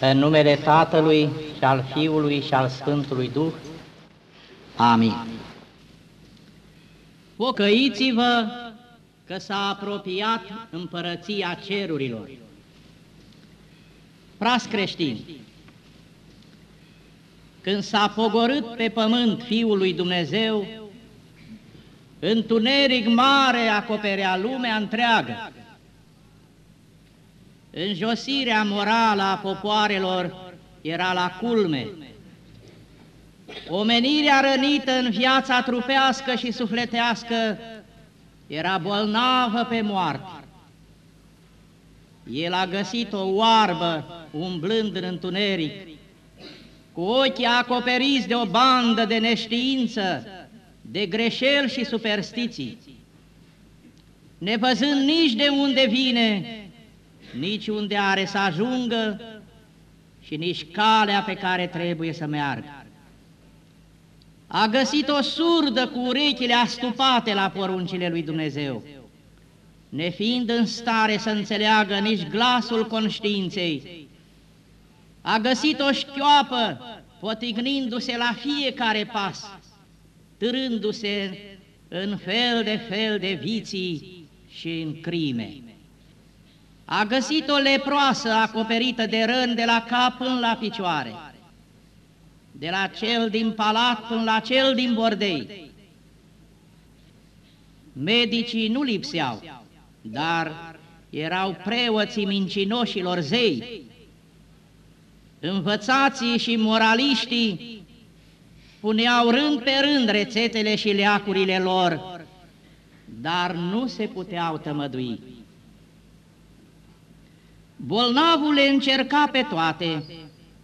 În numele Tatălui și al Fiului și al Sfântului Duh. Amin. Pocăiți-vă că s-a apropiat împărăția cerurilor. Pras creștini, când s-a pogorât pe pământ Fiul lui Dumnezeu, întuneric mare acoperea lumea întreagă. Înjosirea morală a popoarelor era la culme. Omenirea rănită în viața trupească și sufletească era bolnavă pe moarte. El a găsit o oarbă umblând în întuneric, cu ochii acoperiți de o bandă de neștiință, de greșeli și superstiții, nevăzând nici de unde vine, nici unde are să ajungă și nici calea pe care trebuie să meargă. A găsit o surdă cu urechile astupate la poruncile lui Dumnezeu, nefiind în stare să înțeleagă nici glasul conștiinței. A găsit o șchioapă, potignindu-se la fiecare pas, târându-se în fel de fel de viții și în crime. A găsit o leproasă acoperită de răni de la cap până la picioare, de la cel din palat până la cel din bordei. Medicii nu lipseau, dar erau preoții mincinoșilor zei. Învățații și moraliștii puneau rând pe rând rețetele și leacurile lor, dar nu se puteau tămădui. Bolnavul le încerca pe toate,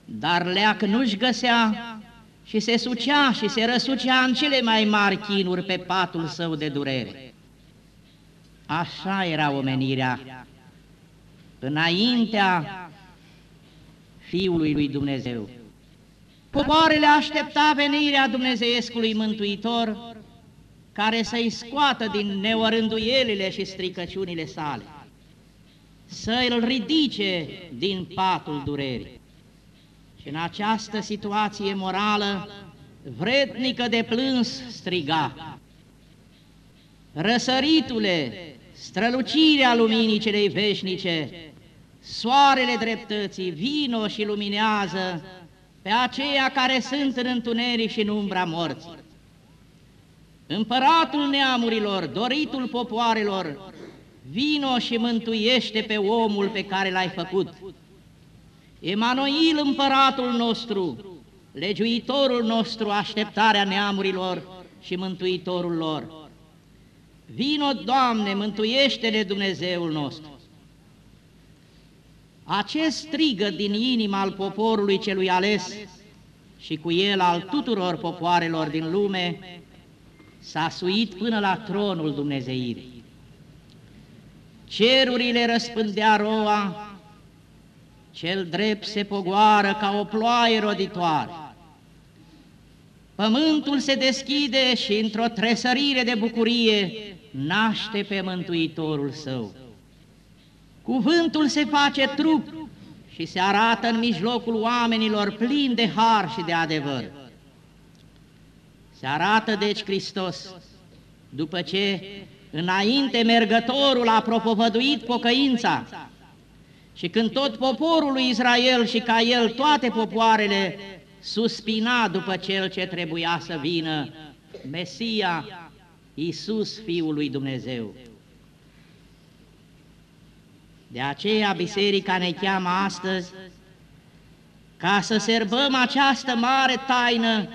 dar leac nu-și găsea și se sucea și se răsucea în cele mai mari chinuri pe patul său de durere. Așa era omenirea înaintea Fiului lui Dumnezeu. Popoarele aștepta venirea Dumnezeiescului Mântuitor, care să-i scoată din neorânduielile și stricăciunile sale, să îl ridice din patul durerii. Și în această situație morală, vrednică de plâns, striga, Răsăritule, strălucirea luminii celei veșnice, soarele dreptății, vino și luminează pe aceia care sunt în întuneric și în umbra morții. Împăratul neamurilor, doritul popoarelor, vino și mântuiește pe omul pe care l-ai făcut. Emanuil, împăratul nostru, legiuitorul nostru, așteptarea neamurilor și mântuitorul lor. Vino, Doamne, mântuiește-ne Dumnezeul nostru. Acest strigă din inima al poporului celui ales și cu el al tuturor popoarelor din lume s-a suit până la tronul Dumnezeirii. Cerurile răspândea roa, cel drept se pogoară ca o ploaie roditoare. Pământul se deschide și într-o tresărire de bucurie naște pe Mântuitorul său. Cuvântul se face trup și se arată în mijlocul oamenilor plin de har și de adevăr. Se arată deci Hristos, după ce înainte mergătorul a propovăduit pocăința și când tot poporul lui Israel și ca el toate popoarele suspina după cel ce trebuia să vină, Mesia, Iisus, Fiul lui Dumnezeu. De aceea biserica ne cheamă astăzi ca să serbăm această mare taină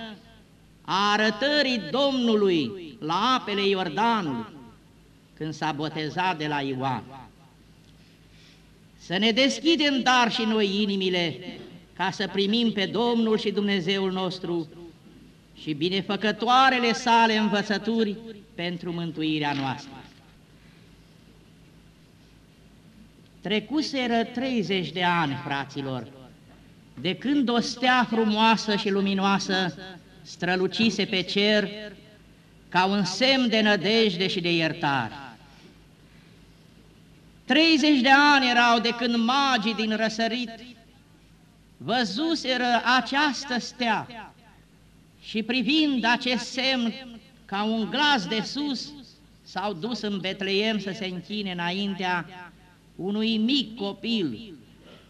a arătării Domnului la apele Iordanului, când s-a botezat de la Ioan. Să ne deschidem dar și noi inimile ca să primim pe Domnul și Dumnezeul nostru și binefăcătoarele sale învățături pentru mântuirea noastră. Trecuseră 30 de ani, fraților, de când o stea frumoasă și luminoasă strălucise pe cer ca un semn de nădejde și de iertare. 30 de ani erau de când magii din răsărit văzuseră această stea și privind acest semn ca un glas de sus, s-au dus în Betleem să se închine înaintea unui mic copil,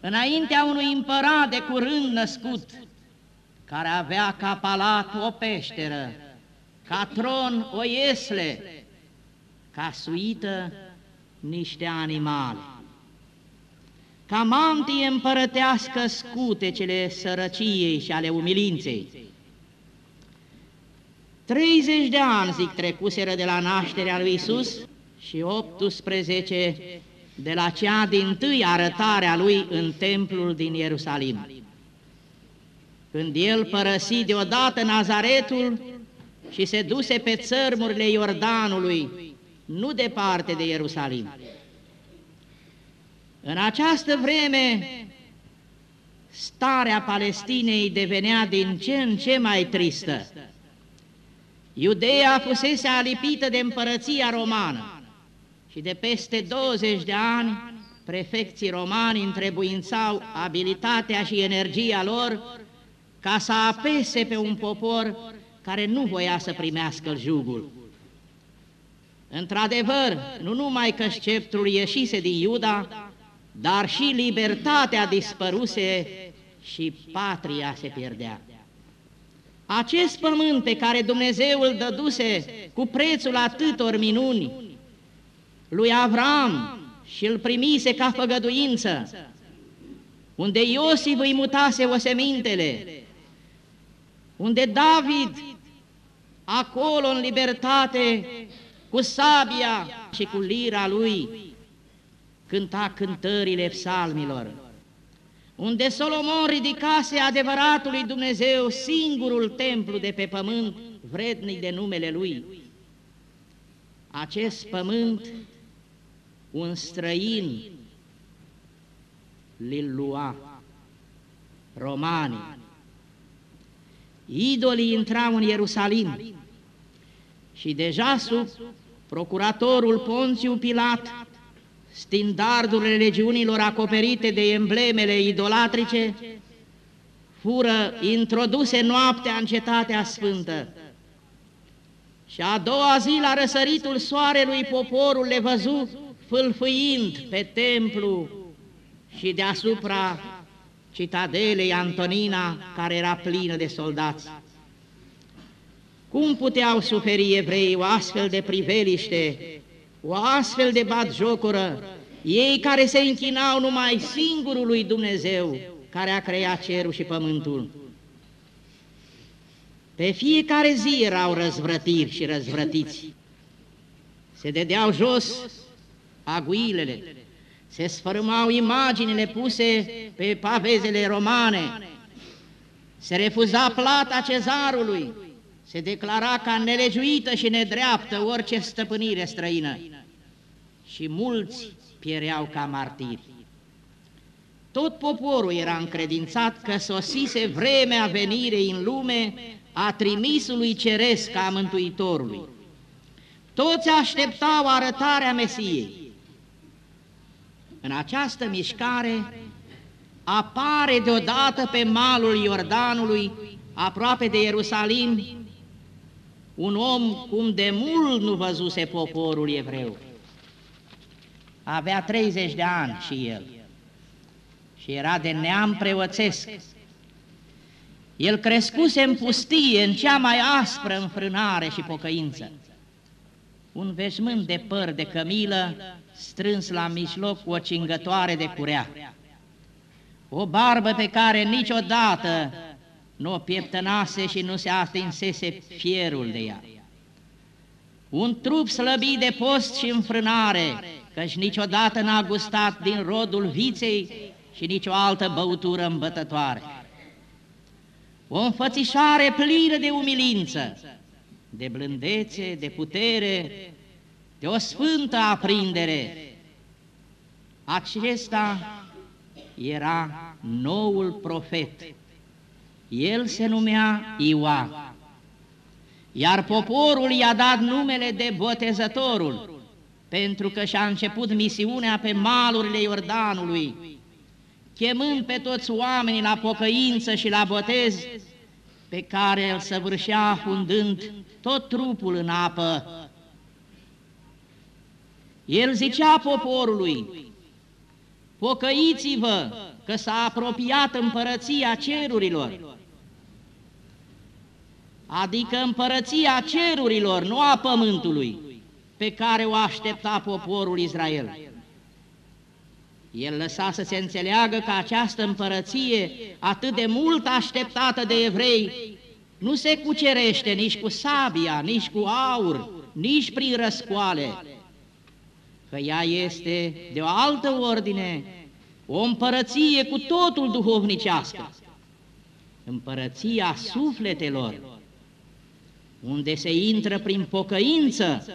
înaintea unui împărat de curând născut, care avea ca palat o peșteră, ca tron o iesle, ca suită niște animale. Ca mantie împărătească scutecele sărăciei și ale umilinței. 30 de ani, zic, trecuseră de la nașterea lui Isus și 18 de la cea din tâi arătarea lui în templul din Ierusalim. Când el părăsi deodată Nazaretul și se duse pe țărmurile Iordanului, nu departe de Ierusalim. În această vreme, starea Palestinei devenea din ce în ce mai tristă. Iudeea fusese alipită de împărăția romană și de peste 20 de ani prefecții romani întrebuințau abilitatea și energia lor ca să apese pe un popor care nu voia să primească jugul. Într-adevăr, nu numai că sceptrul ieșise din Iuda, dar și libertatea dispăruse și patria se pierdea. Acest pământ pe care Dumnezeu îl dăduse cu prețul atâtor minuni lui Avram și îl primise ca făgăduință, unde Iosif îi mutase osemintele, unde David, acolo în libertate, cu sabia și cu lira lui, cânta cântările psalmilor, unde Solomon ridicase adevăratului Dumnezeu singurul templu de pe pământ, vrednic de numele Lui. Acest pământ, un străin l lua, romanii. Idolii intrau în Ierusalim și deja sub procuratorul Ponțiu Pilat Stindardurile legiunilor acoperite de emblemele idolatrice fură introduse noaptea în cetatea sfântă. Și a doua zi, la răsăritul soarelui, poporul le văzut fâlfâind pe templu și deasupra citadelei Antonina, care era plină de soldați. Cum puteau suferi evreii o astfel de priveliște o astfel de jocură, ei care se închinau numai singurului Dumnezeu care a creat cerul și pământul. Pe fiecare zi erau răzvrătiri și răzvrătiți. Se dedeau jos aguilele, se sfărâmau imaginile puse pe pavezele romane, se refuza plata cezarului, se declara ca nelegiuită și nedreaptă orice stăpânire străină și mulți piereau ca martiri. Tot poporul era încredințat că sosise vremea venirei în lume a trimisului ceresc a Mântuitorului. Toți așteptau arătarea Mesiei. În această mișcare apare deodată pe malul Iordanului, aproape de Ierusalim, un om cum de mult nu văzuse poporul evreu. Avea 30 de ani și el și era de neam preoțesc. El crescuse în pustie, în cea mai aspră înfrânare și pocăință. Un veșmânt de păr de cămilă strâns la mijloc cu o cingătoare de curea. O barbă pe care niciodată nu o pieptănase și nu se atinsese fierul de ea. Un trup slăbit de post și înfrânare, căci niciodată n-a gustat din rodul viței și nicio altă băutură îmbătătoare. O înfățișare plină de umilință, de blândețe, de putere, de o sfântă aprindere. Acesta era noul profet el se numea Ioan. Iar poporul i-a dat numele de botezătorul, pentru că și-a început misiunea pe malurile Iordanului, chemând pe toți oamenii la pocăință și la botez, pe care îl săvârșea fundând tot trupul în apă. El zicea poporului, pocăiți-vă că s-a apropiat împărăția cerurilor, adică împărăția cerurilor, nu a pământului, pe care o aștepta poporul Israel. El lăsa să se înțeleagă că această împărăție, atât de mult așteptată de evrei, nu se cucerește nici cu sabia, nici cu aur, nici prin răscoale, că ea este de o altă ordine, o împărăție cu totul duhovnicească, împărăția sufletelor, unde se intră prin pocăință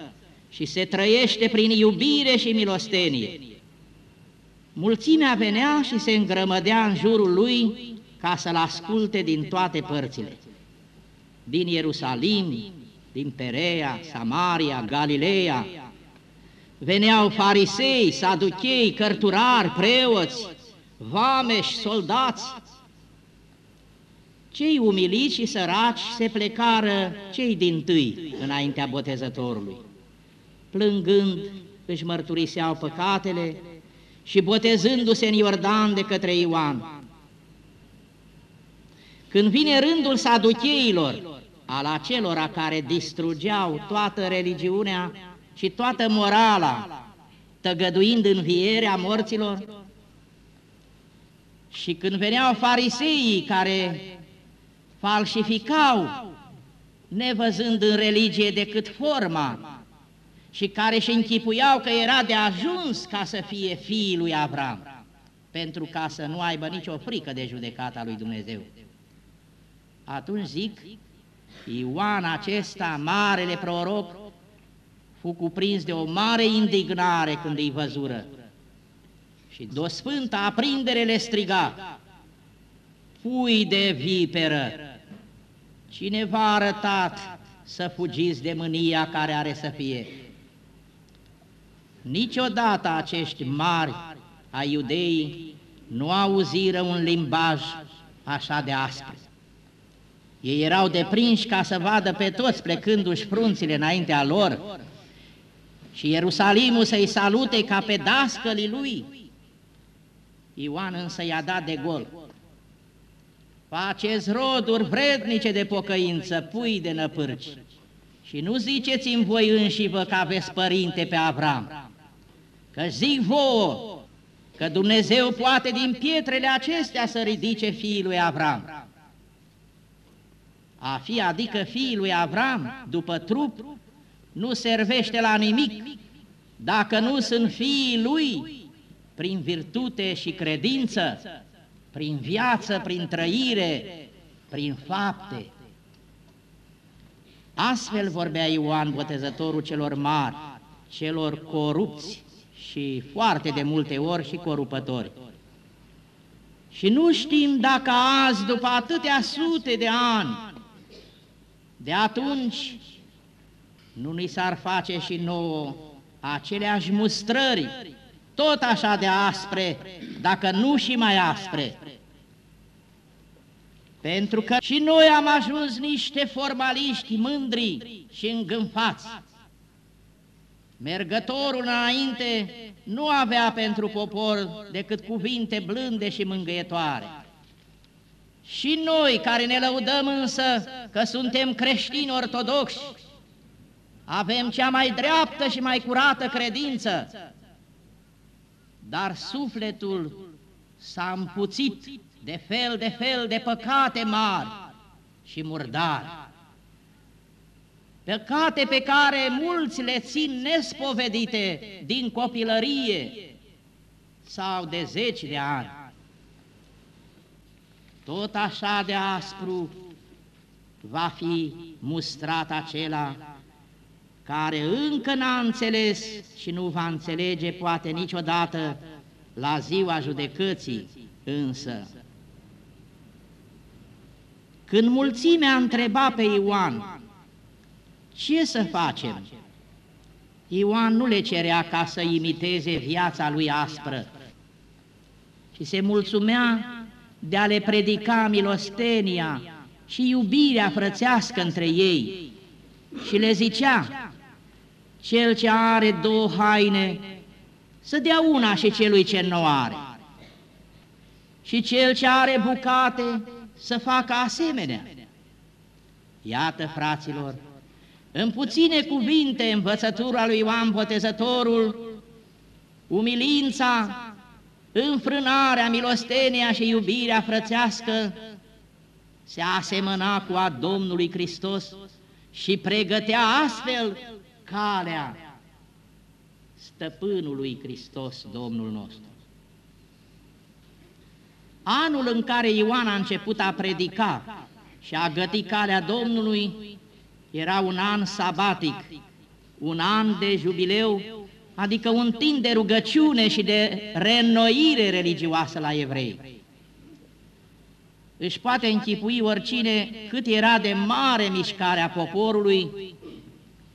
și se trăiește prin iubire și milostenie. Mulțimea venea și se îngrămădea în jurul lui ca să-l asculte din toate părțile. Din Ierusalim, din Perea, Samaria, Galileea, veneau farisei, saduchei, cărturari, preoți, vameși, soldați. Cei umiliți și săraci se plecară cei din tâi înaintea botezătorului. Plângând își mărturiseau păcatele, și botezându-se în Iordan de către Ioan. Când vine rândul saducheilor, al acelora care distrugeau toată religiunea și toată morala, tăgăduind învierea morților, și când veneau fariseii care falsificau, nevăzând în religie decât forma, și care și închipuiau că era de ajuns ca să fie fiii lui Avram, pentru ca să nu aibă nicio frică de judecata lui Dumnezeu. Atunci zic, Ioan acesta, marele proroc, fu cuprins de o mare indignare când îi văzură și de o sfântă aprindere le striga, Pui de viperă, cine v-a arătat să fugiți de mânia care are să fie? Niciodată acești mari a iudeii nu auziră un limbaj așa de aspru. Ei erau deprinși ca să vadă pe toți plecându-și frunțile înaintea lor și Ierusalimul să-i salute ca pe dascălii lui. Ioan însă i-a dat de gol. Faceți roduri vrednice de pocăință, pui de năpârci, și nu ziceți în voi înși vă că aveți părinte pe Avram, Că zic vouă că Dumnezeu poate din pietrele acestea să ridice fiul lui Avram. A fi, adică fiul lui Avram, după trup, nu servește la nimic dacă nu sunt fiii lui prin virtute și credință, prin viață, prin trăire, prin fapte. Astfel vorbea Ioan, botezătorul celor mari, celor corupți, și foarte de multe ori și corupători. Și nu știm dacă azi, după atâtea sute de ani, de atunci, nu ni s-ar face și nouă aceleași mustrări, tot așa de aspre, dacă nu și mai aspre. Pentru că și noi am ajuns niște formaliști mândri și îngânfați. Mergătorul înainte nu avea pentru popor decât cuvinte blânde și mângâietoare. Și noi care ne lăudăm însă că suntem creștini ortodoxi, avem cea mai dreaptă și mai curată credință, dar sufletul s-a împuțit de fel de fel de păcate mari și murdari. Păcate pe care mulți le țin nespovedite din copilărie sau de zeci de ani. Tot așa de aspru va fi mustrat acela care încă n-a înțeles și nu va înțelege poate niciodată la ziua judecății însă. Când mulțimea întreba pe Ioan, ce să facem? Ioan nu le cerea ca să imiteze viața lui aspră, și se mulțumea de a le predica milostenia și iubirea frățească între ei și le zicea, cel ce are două haine să dea una și celui ce nu are și cel ce are bucate să facă asemenea. Iată, fraților, în puține cuvinte învățătura lui Ioan Botezătorul, umilința, înfrânarea, milostenia și iubirea frățească se asemăna cu a Domnului Hristos și pregătea astfel calea stăpânului Hristos, Domnul nostru. Anul în care Ioan a început a predica și a găti calea Domnului era un an sabatic, un an de jubileu, adică un timp de rugăciune și de reînnoire religioasă la evrei. Își poate închipui oricine cât era de mare mișcarea poporului,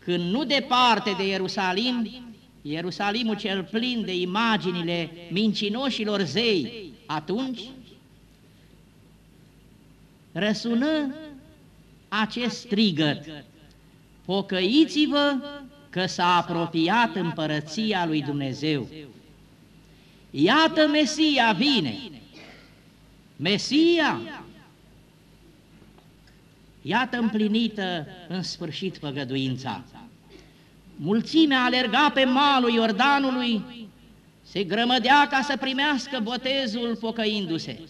când nu departe de Ierusalim, Ierusalimul cel plin de imaginile mincinoșilor zei, atunci răsună acest strigăt, pocăiți-vă că s-a apropiat împărăția lui Dumnezeu. Iată Mesia vine, Mesia, iată împlinită în sfârșit făgăduința. Mulțimea alerga pe malul Iordanului, se grămădea ca să primească botezul pocăindu-se.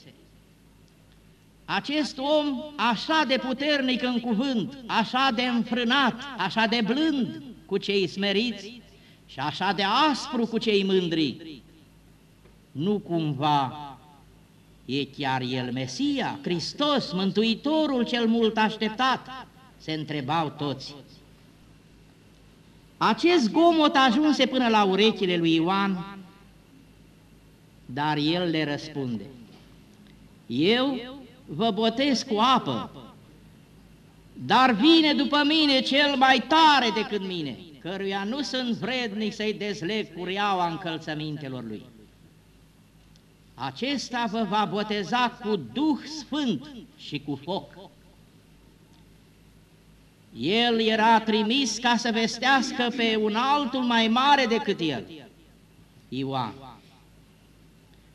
Acest om așa de puternic în cuvânt, așa de înfrânat, așa de blând cu cei smeriți și așa de aspru cu cei mândri, nu cumva e chiar El Mesia, Hristos, Mântuitorul cel mult așteptat? Se întrebau toți. Acest gomot ajunse până la urechile lui Ioan, dar el le răspunde. Eu vă botez cu apă, dar vine după mine cel mai tare decât mine, căruia nu sunt vrednic să-i dezleg cureaua încălțămintelor lui. Acesta vă va boteza cu Duh Sfânt și cu foc. El era trimis ca să vestească pe un altul mai mare decât el, Ioan.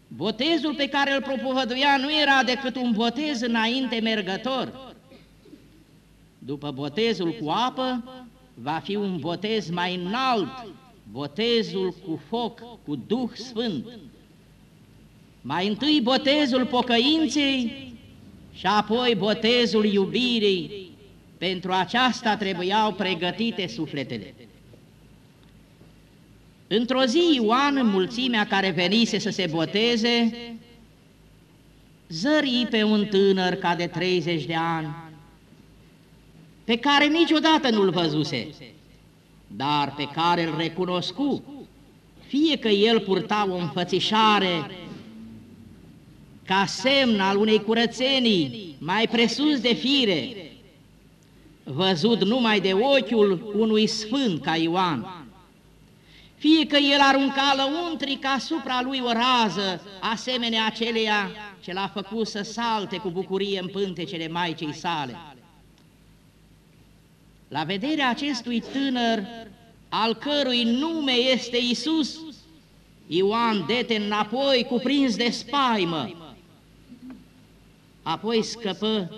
Botezul pe care îl propovăduia nu era decât un botez înainte mergător. După botezul cu apă, va fi un botez mai înalt, botezul cu foc, cu Duh Sfânt. Mai întâi botezul pocăinței și apoi botezul iubirii. Pentru aceasta trebuiau pregătite sufletele. Într-o zi Ioan, în mulțimea care venise să se boteze, zări pe un tânăr ca de 30 de ani, pe care niciodată nu-l văzuse, dar pe care îl recunoscu, fie că el purta o înfățișare ca semn al unei curățenii mai presus de fire, văzut numai de ochiul unui sfânt ca Ioan, fie că el arunca lăuntric asupra lui o rază, asemenea aceleia ce l-a făcut să salte cu bucurie în pântecele Maicei sale. La vederea acestui tânăr, al cărui nume este Isus, Ioan dete înapoi, cuprins de spaimă. Apoi scăpă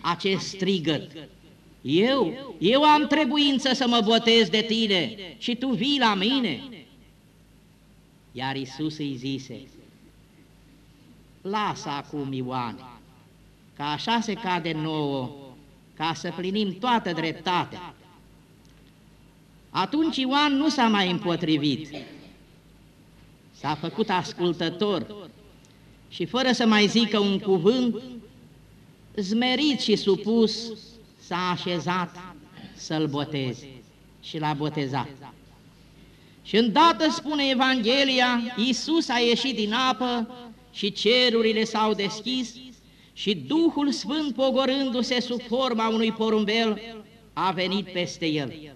acest strigăt. Eu, eu am trebuință să mă botez de tine și tu vii la mine. Iar Isus îi zise, lasă acum Ioan, că așa se cade nouă, ca să plinim toată dreptatea. Atunci Ioan nu s-a mai împotrivit, s-a făcut ascultător și fără să mai zică un cuvânt, zmerit și supus, s-a așezat să-l boteze și l-a botezat. Și îndată spune Evanghelia, Iisus a ieșit din apă și cerurile s-au deschis și Duhul Sfânt pogorându-se sub forma unui porumbel a venit peste el.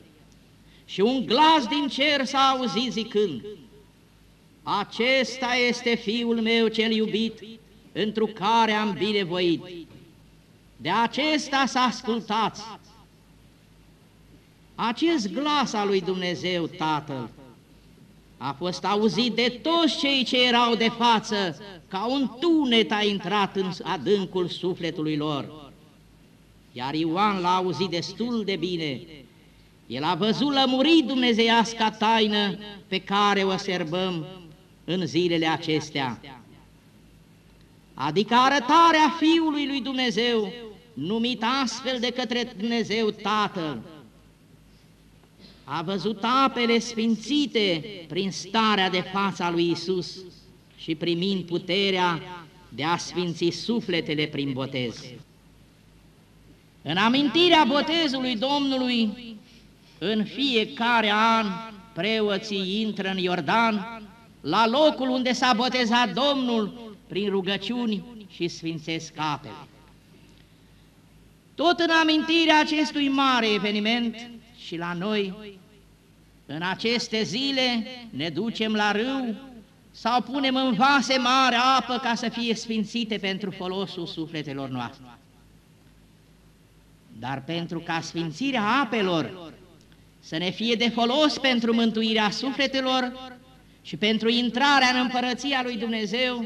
Și un glas din cer s-a auzit zicând, acesta este Fiul meu cel iubit, întru care am binevoit. De acesta să ascultați. Acest glas al lui Dumnezeu Tatăl a fost auzit de toți cei ce erau de față, ca un tunet a intrat în adâncul sufletului lor. Iar Ioan l-a auzit destul de bine. El a văzut lămurit dumnezeiasca taină pe care o serbăm în zilele acestea. Adică arătarea Fiului lui Dumnezeu, numit astfel de către Dumnezeu Tatăl, a văzut apele sfințite prin starea de fața lui Isus și primind puterea de a sfinți sufletele prin botez. În amintirea botezului Domnului, în fiecare an, preoții intră în Iordan, la locul unde s-a botezat Domnul, prin rugăciuni și sfințesc apele. Tot în amintirea acestui mare eveniment și la noi, în aceste zile ne ducem la râu sau punem în vase mare apă ca să fie sfințite pentru folosul sufletelor noastre. Dar pentru ca sfințirea apelor să ne fie de folos pentru mântuirea sufletelor și pentru intrarea în împărăția lui Dumnezeu,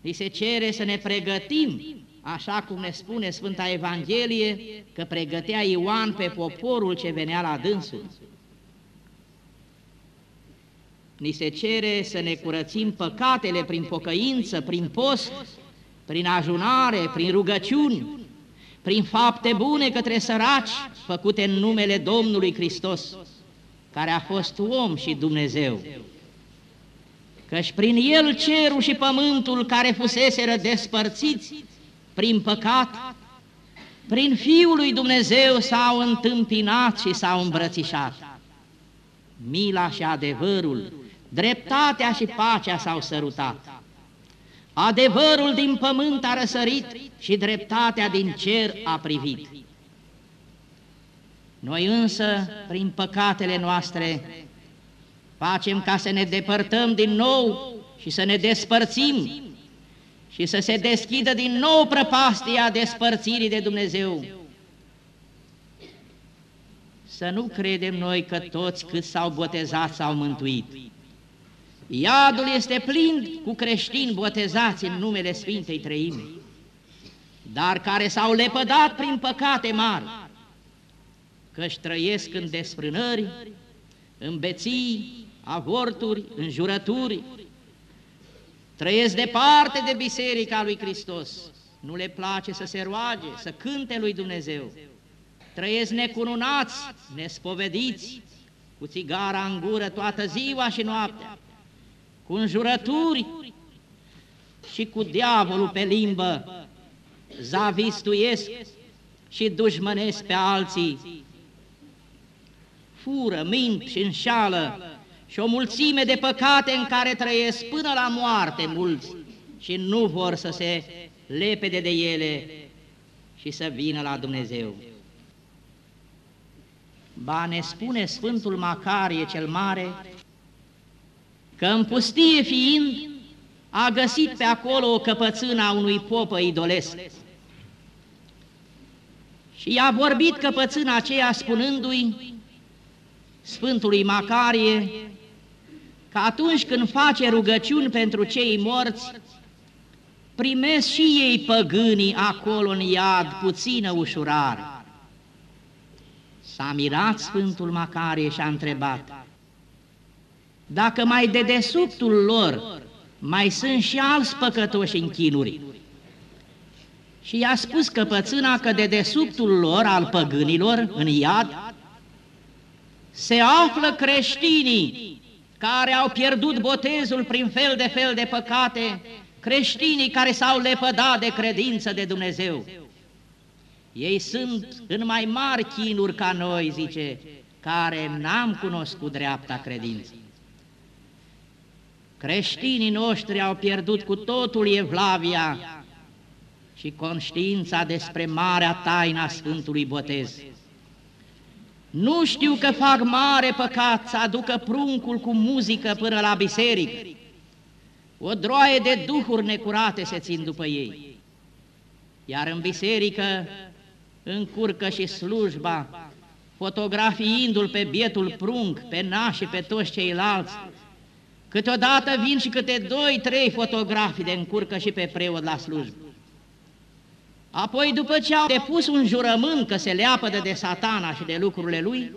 ni se cere să ne pregătim, așa cum ne spune Sfânta Evanghelie, că pregătea Ioan pe poporul ce venea la dânsul. Ni se cere să ne curățim păcatele prin pocăință, prin post, prin ajunare, prin rugăciuni, prin fapte bune către săraci, făcute în numele Domnului Hristos, care a fost om și Dumnezeu. Căci prin El cerul și pământul care fuseseră despărțiți prin păcat, prin Fiul lui Dumnezeu s-au întâmpinat și s-au îmbrățișat. Mila și adevărul, dreptatea și pacea s-au sărutat. Adevărul din pământ a răsărit și dreptatea din cer a privit. Noi însă, prin păcatele noastre, facem ca să ne depărtăm din nou și să ne despărțim și să se deschidă din nou prăpastia despărțirii de Dumnezeu. Să nu credem noi că toți cât s-au botezat s-au mântuit. Iadul este plin cu creștini botezați în numele Sfintei Treime, dar care s-au lepădat prin păcate mari, căci trăiesc în desfrânări, în beții, avorturi, în jurături, trăiesc departe de Biserica lui Hristos, nu le place să se roage, să cânte lui Dumnezeu, trăiesc necununați, nespovediți, cu țigara în gură toată ziua și noaptea, cu înjurături și cu diavolul pe limbă, zavistuiesc și dușmănesc pe alții, fură, mint și înșală și o mulțime de păcate în care trăiesc până la moarte mulți și nu vor să se lepede de ele și să vină la Dumnezeu. Ba ne spune Sfântul Macarie cel Mare că în pustie fiind a găsit pe acolo o căpățână a unui popă idolesc. Și i-a vorbit căpățâna aceea spunându-i Sfântului Macarie că atunci când face rugăciuni pentru cei morți, primesc și ei păgânii acolo în iad puțină ușurare. S-a mirat Sfântul Macarie și a întrebat, dacă mai de desubtul lor mai sunt și alți păcătoși în chinuri. Și i-a spus căpățâna că de desubtul lor, al păgânilor, în iad, se află creștinii care au pierdut botezul prin fel de fel de păcate, creștinii care s-au lepădat de credință de Dumnezeu. Ei sunt în mai mari chinuri ca noi, zice, care n-am cunoscut dreapta credință. Creștinii noștri au pierdut cu totul evlavia și conștiința despre marea taina Sfântului Botez. Nu știu că fac mare păcat să aducă pruncul cu muzică până la biserică. O droaie de duhuri necurate se țin după ei. Iar în biserică încurcă și slujba, fotografiindu-l pe bietul prunc, pe nași pe toți ceilalți. Câteodată vin și câte doi, trei fotografii de încurcă și pe preot la slujbă. Apoi, după ce au depus un jurământ că se leapădă de satana și de lucrurile lui,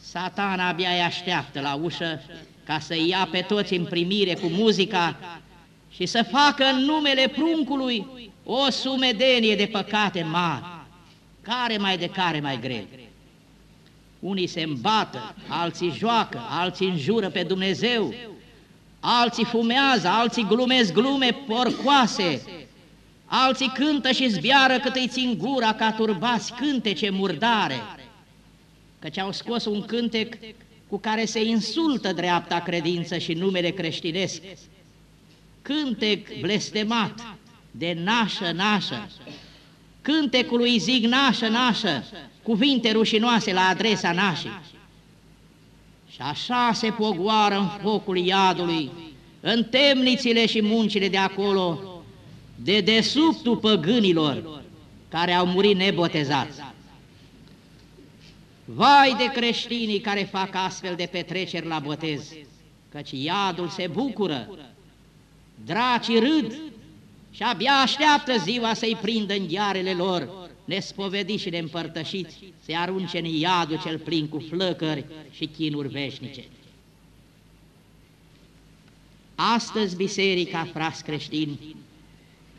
satana abia îi așteaptă la ușă ca să ia pe toți în primire cu muzica și să facă în numele pruncului o sumedenie de păcate mari, care mai de care mai greu. Unii se îmbată, alții joacă, alții înjură pe Dumnezeu, alții fumează, alții glumesc glume porcoase, alții cântă și zbiară cât îi țin gura ca turbați cântece murdare, căci au scos un cântec cu care se insultă dreapta credință și numele creștinesc. Cântec blestemat de nașă, nașă, cântecul lui zic nașă, nașă, cuvinte rușinoase la adresa nașii. Și așa se pogoară în focul iadului, în temnițile și muncile de acolo, de desubtul păgânilor care au murit nebotezați. Vai de creștinii care fac astfel de petreceri la botez, căci iadul se bucură, dracii râd și abia așteaptă ziua să-i prindă în ghearele lor, nespovediți și neîmpărtășiți, să-i arunce în iadul cel plin cu flăcări și chinuri veșnice. Astăzi biserica, frați creștini,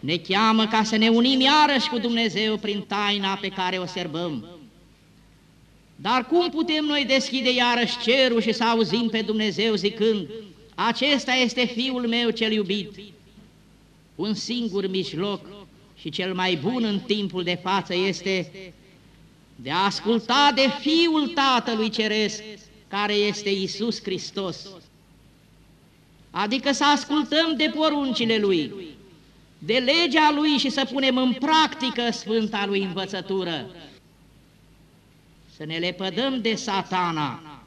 ne cheamă ca să ne unim iarăși cu Dumnezeu prin taina pe care o serbăm. Dar cum putem noi deschide iarăși cerul și să auzim pe Dumnezeu zicând, acesta este Fiul meu cel iubit, un singur mijloc și cel mai bun în timpul de față este de a asculta de Fiul Tatălui Ceresc, care este Isus Hristos. Adică să ascultăm de poruncile Lui, de legea Lui și să punem în practică Sfânta Lui învățătură. Să ne lepădăm de satana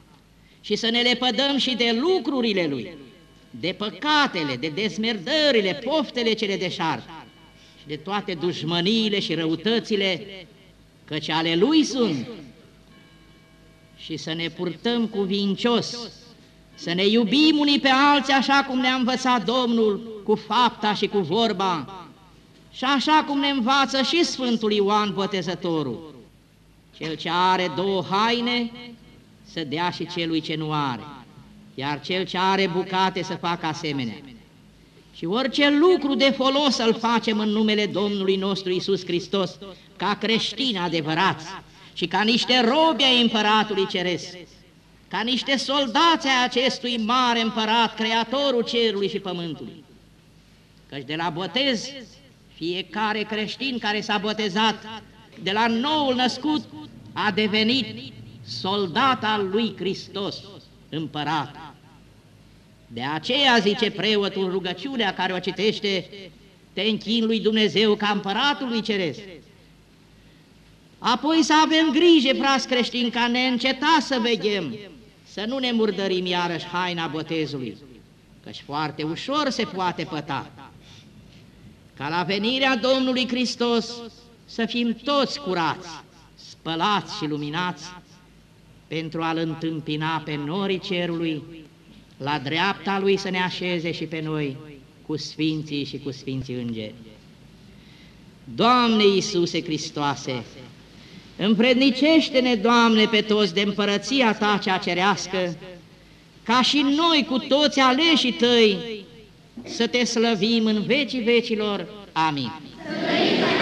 și să ne lepădăm și de lucrurile Lui, de păcatele, de desmerdările, poftele cele deșart și de toate dușmăniile și răutățile, căci ale Lui sunt. Și să ne purtăm cuvincios, să ne iubim unii pe alții așa cum ne-a învățat Domnul, cu fapta și cu vorba, și așa cum ne învață și Sfântul Ioan Botezătorul. Cel ce are două haine, să dea și celui ce nu are, iar cel ce are bucate să facă asemenea. Și orice lucru de folos să-l facem în numele Domnului nostru Isus Hristos, ca creștini adevărați și ca niște robi ai Împăratului Ceresc, ca niște soldați ai acestui mare împărat, Creatorul cerului și pământului. Căci de la botez, fiecare creștin care s-a botezat, de la noul născut, a devenit soldat al lui Hristos, împărat. De aceea, zice preotul rugăciunea care o citește, te închin lui Dumnezeu ca împăratul lui Ceresc. Apoi să avem grijă, frați creștini, ca neîncetat să veghem, să nu ne murdărim iarăși haina botezului, căci foarte ușor se poate păta. Ca la venirea Domnului Hristos să fim toți curați, spălați și luminați, pentru a-L întâmpina pe norii cerului, la dreapta Lui să ne așeze și pe noi cu Sfinții și cu Sfinții Îngeri. Doamne Iisuse Hristoase, împrednicește-ne, Doamne, pe toți de împărăția Ta cea cerească, ca și noi cu toți aleșii Tăi să Te slăvim în vecii vecilor. Amin. Amin.